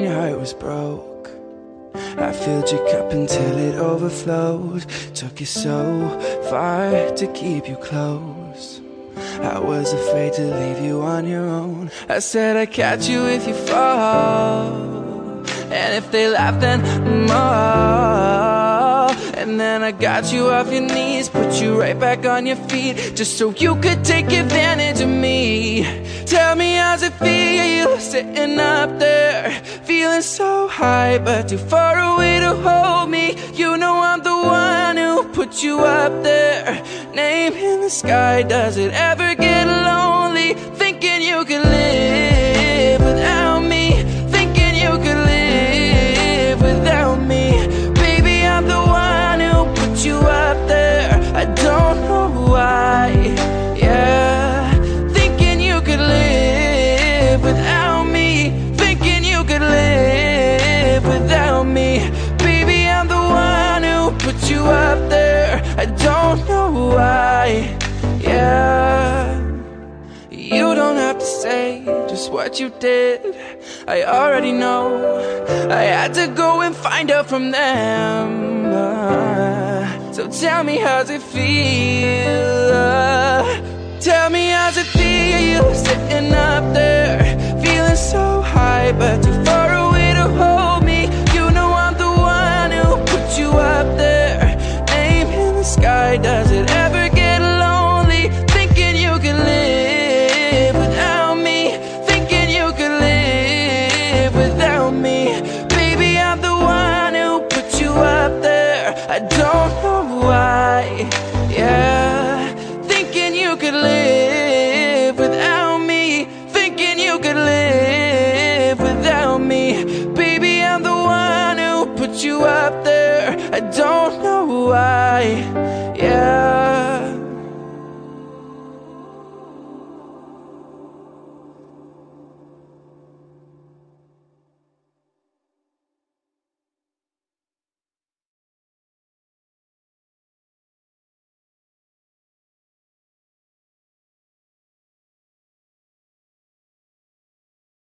when your heart was broke. I filled your cup until it overflowed. Took you so far to keep you close. I was afraid to leave you on your own. I said I'd catch you if you fall. And if they laugh, then more. And then I got you off your knees, put you right back on your feet, just so you could take advantage of me. Tell me how's it feel sitting up there, so high, but too far away to hold me. You know I'm the one who put you up there. Name in the sky, does it ever get me. Baby, I'm the one who put you up there. I don't know why, yeah. You don't have to say just what you did. I already know. I had to go and find out from them. Uh, so tell me, how's it feel? Uh, tell me, how's it feel sitting up me. Baby, I'm the one who put you up there. I don't know why.